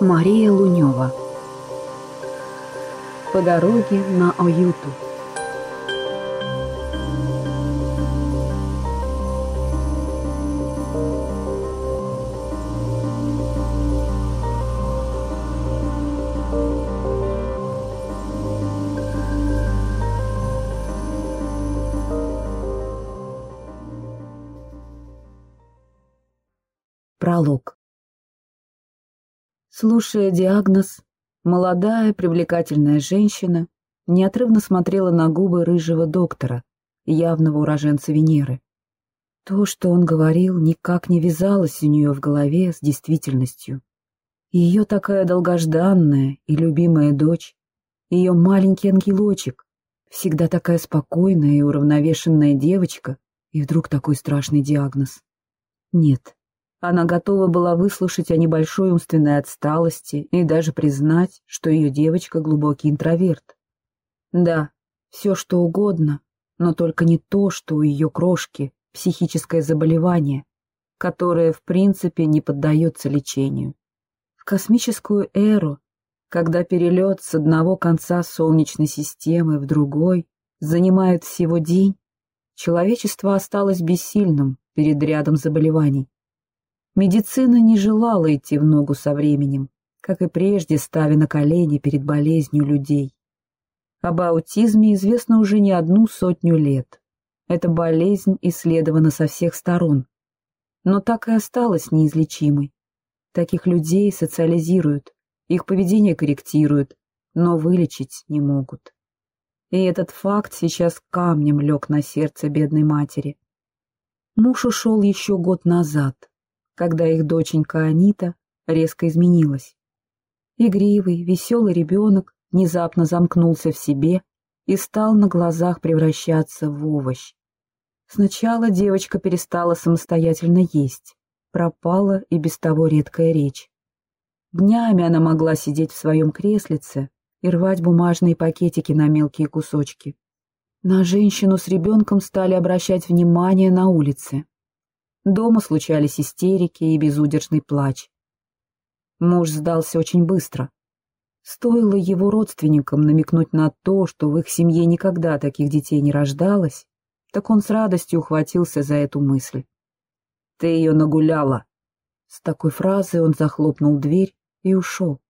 Мария Лунева. По дороге на Оюту Пролог Слушая диагноз, молодая привлекательная женщина неотрывно смотрела на губы рыжего доктора, явного уроженца Венеры. То, что он говорил, никак не вязалось у нее в голове с действительностью. Ее такая долгожданная и любимая дочь, ее маленький ангелочек, всегда такая спокойная и уравновешенная девочка, и вдруг такой страшный диагноз. Нет, она готова была выслушать о небольшой умственной отсталости и даже признать, что ее девочка глубокий интроверт. Да, все что угодно, но только не то, что у ее крошки психическое заболевание, которое в принципе не поддается лечению. В космическую эру, когда перелет с одного конца Солнечной системы в другой занимает всего день, человечество осталось бессильным перед рядом заболеваний. Медицина не желала идти в ногу со временем, как и прежде ставя на колени перед болезнью людей. Об аутизме известно уже не одну сотню лет. Эта болезнь исследована со всех сторон, но так и осталась неизлечимой. Таких людей социализируют, их поведение корректируют, но вылечить не могут. И этот факт сейчас камнем лег на сердце бедной матери. Муж ушел еще год назад, когда их доченька Анита резко изменилась. Игривый, веселый ребенок внезапно замкнулся в себе и стал на глазах превращаться в овощ. Сначала девочка перестала самостоятельно есть, пропала и без того редкая речь. Днями она могла сидеть в своем креслице и рвать бумажные пакетики на мелкие кусочки. На женщину с ребенком стали обращать внимание на улице. Дома случались истерики и безудержный плач. Муж сдался очень быстро. Стоило его родственникам намекнуть на то, что в их семье никогда таких детей не рождалось, так он с радостью ухватился за эту мысль. «Ты ее нагуляла!» С такой фразой он захлопнул дверь и ушел,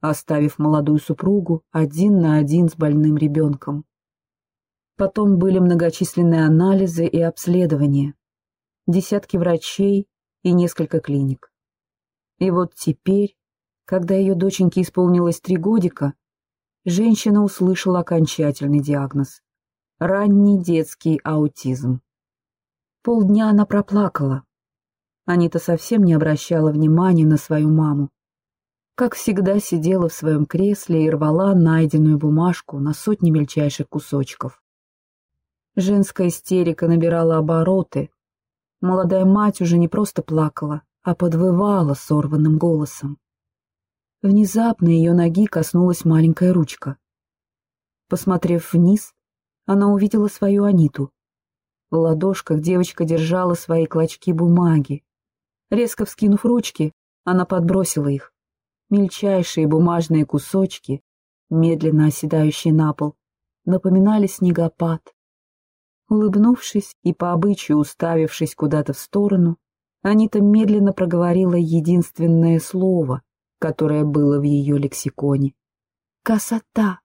оставив молодую супругу один на один с больным ребенком. Потом были многочисленные анализы и обследования, десятки врачей и несколько клиник. И вот теперь, когда ее доченьке исполнилось три годика, женщина услышала окончательный диагноз — ранний детский аутизм. Полдня она проплакала. Анита совсем не обращала внимания на свою маму. Как всегда сидела в своем кресле и рвала найденную бумажку на сотни мельчайших кусочков. Женская истерика набирала обороты, Молодая мать уже не просто плакала, а подвывала сорванным голосом. Внезапно ее ноги коснулась маленькая ручка. Посмотрев вниз, она увидела свою Аниту. В ладошках девочка держала свои клочки бумаги. Резко вскинув ручки, она подбросила их. Мельчайшие бумажные кусочки, медленно оседающие на пол, напоминали снегопад. Улыбнувшись и по обычаю уставившись куда-то в сторону, Анита медленно проговорила единственное слово, которое было в ее лексиконе. «Красота!»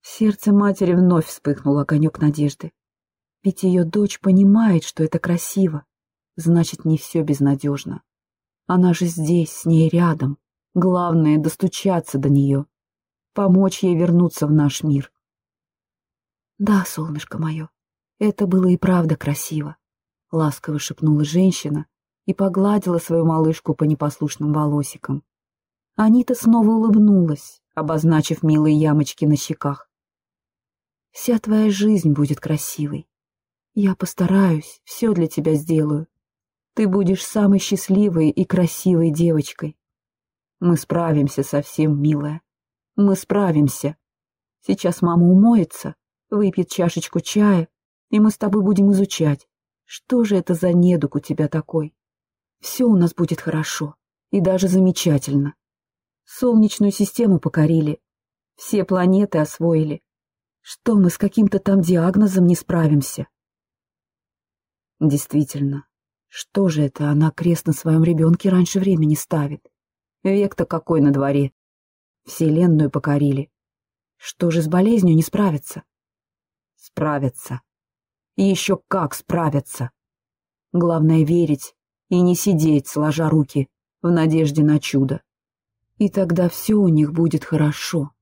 Сердце матери вновь вспыхнул огонек надежды. Ведь ее дочь понимает, что это красиво, значит, не все безнадежно. Она же здесь, с ней рядом. Главное — достучаться до нее, помочь ей вернуться в наш мир. «Да, солнышко мое, это было и правда красиво», — ласково шепнула женщина и погладила свою малышку по непослушным волосикам. Анита снова улыбнулась, обозначив милые ямочки на щеках. «Вся твоя жизнь будет красивой. Я постараюсь, все для тебя сделаю. Ты будешь самой счастливой и красивой девочкой. Мы справимся со всем, милая. Мы справимся. Сейчас мама умоется, выпьет чашечку чая, и мы с тобой будем изучать, что же это за недуг у тебя такой. Все у нас будет хорошо и даже замечательно. Солнечную систему покорили. Все планеты освоили. Что мы с каким-то там диагнозом не справимся? Действительно, что же это она крест на своем ребенке раньше времени ставит? Век-то какой на дворе. Вселенную покорили. Что же с болезнью не справиться? Справятся. И еще как справятся. Главное верить и не сидеть, сложа руки, в надежде на чудо. И тогда все у них будет хорошо.